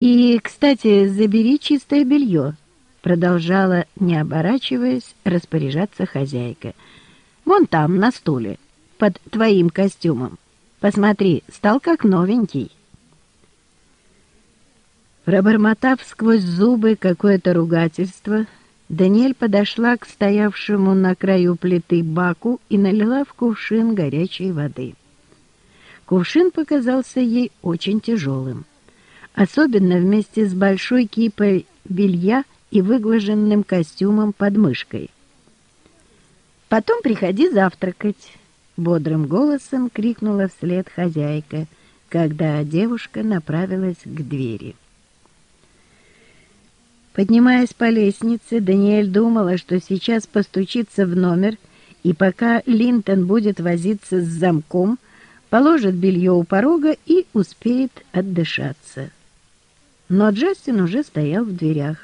«И, кстати, забери чистое белье», — продолжала, не оборачиваясь, распоряжаться хозяйка. «Вон там, на стуле, под твоим костюмом. Посмотри, стал как новенький». Пробормотав сквозь зубы какое-то ругательство, Даниэль подошла к стоявшему на краю плиты баку и налила в кувшин горячей воды. Кувшин показался ей очень тяжелым особенно вместе с большой кипой белья и выглаженным костюмом под мышкой. «Потом приходи завтракать», — бодрым голосом крикнула вслед хозяйка, когда девушка направилась к двери. Поднимаясь по лестнице, Даниэль думала, что сейчас постучится в номер, и пока Линтон будет возиться с замком, положит белье у порога и успеет отдышаться. Но Джастин уже стоял в дверях.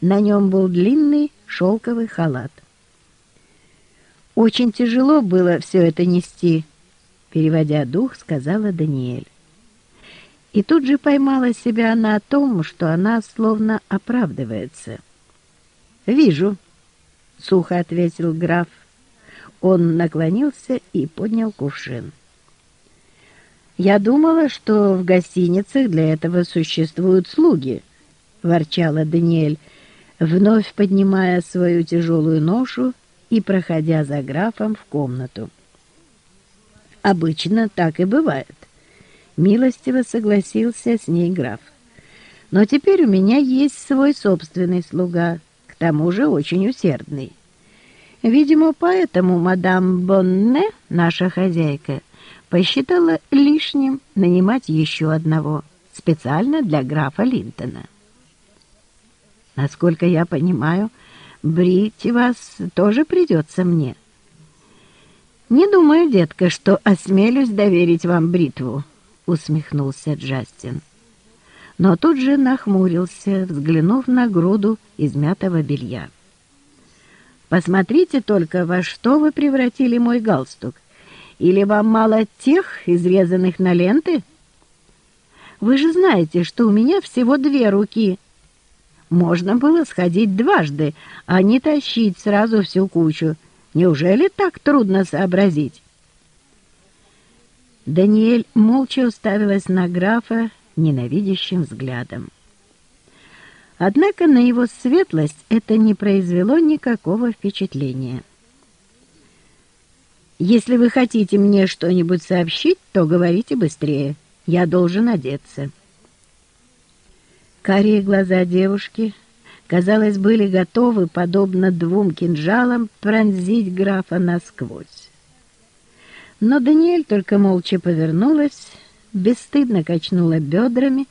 На нем был длинный шелковый халат. «Очень тяжело было все это нести», — переводя дух, сказала Даниэль. И тут же поймала себя на том, что она словно оправдывается. «Вижу», — сухо ответил граф. Он наклонился и поднял кувшин. «Я думала, что в гостиницах для этого существуют слуги», — ворчала Даниэль, вновь поднимая свою тяжелую ношу и проходя за графом в комнату. «Обычно так и бывает», — милостиво согласился с ней граф. «Но теперь у меня есть свой собственный слуга, к тому же очень усердный. Видимо, поэтому мадам Бонне, наша хозяйка, — посчитала лишним нанимать еще одного, специально для графа Линтона. Насколько я понимаю, брить вас тоже придется мне. Не думаю, детка, что осмелюсь доверить вам бритву, усмехнулся Джастин. Но тут же нахмурился, взглянув на груду измятого белья. «Посмотрите только, во что вы превратили мой галстук. Или вам мало тех, изрезанных на ленты? Вы же знаете, что у меня всего две руки. Можно было сходить дважды, а не тащить сразу всю кучу. Неужели так трудно сообразить? Даниэль молча уставилась на графа ненавидящим взглядом. Однако на его светлость это не произвело никакого впечатления. Если вы хотите мне что-нибудь сообщить, то говорите быстрее. Я должен одеться. Карие глаза девушки, казалось, были готовы, подобно двум кинжалам, пронзить графа насквозь. Но Даниэль только молча повернулась, бесстыдно качнула бедрами,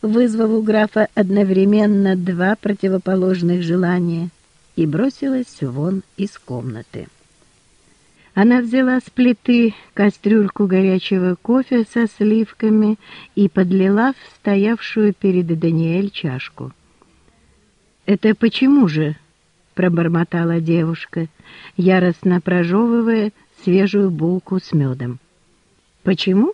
вызвав у графа одновременно два противоположных желания, и бросилась вон из комнаты. Она взяла с плиты кастрюльку горячего кофе со сливками и подлила в стоявшую перед Даниэль чашку. «Это почему же?» — пробормотала девушка, яростно прожевывая свежую булку с медом. «Почему?»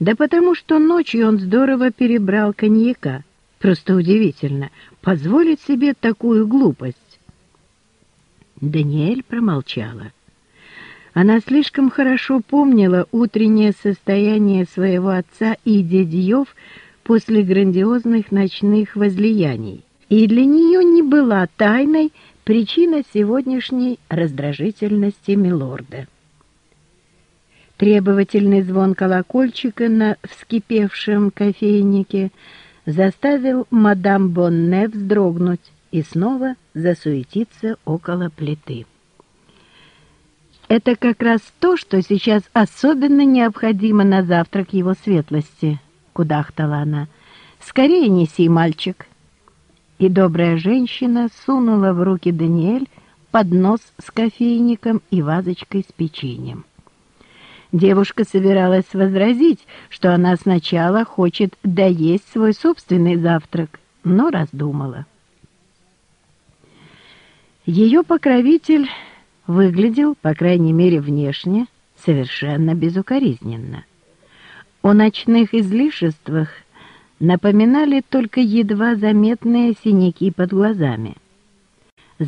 «Да потому что ночью он здорово перебрал коньяка. Просто удивительно, позволить себе такую глупость». Даниэль промолчала. Она слишком хорошо помнила утреннее состояние своего отца и дядьев после грандиозных ночных возлияний, и для нее не была тайной причина сегодняшней раздражительности милорда. Требовательный звон колокольчика на вскипевшем кофейнике заставил мадам Бонне вздрогнуть и снова засуетиться около плиты. Это как раз то, что сейчас особенно необходимо на завтрак его светлости, — кудахтала она. Скорее неси, мальчик. И добрая женщина сунула в руки Даниэль поднос с кофейником и вазочкой с печеньем. Девушка собиралась возразить, что она сначала хочет доесть свой собственный завтрак, но раздумала. Ее покровитель выглядел, по крайней мере внешне, совершенно безукоризненно. О ночных излишествах напоминали только едва заметные синяки под глазами.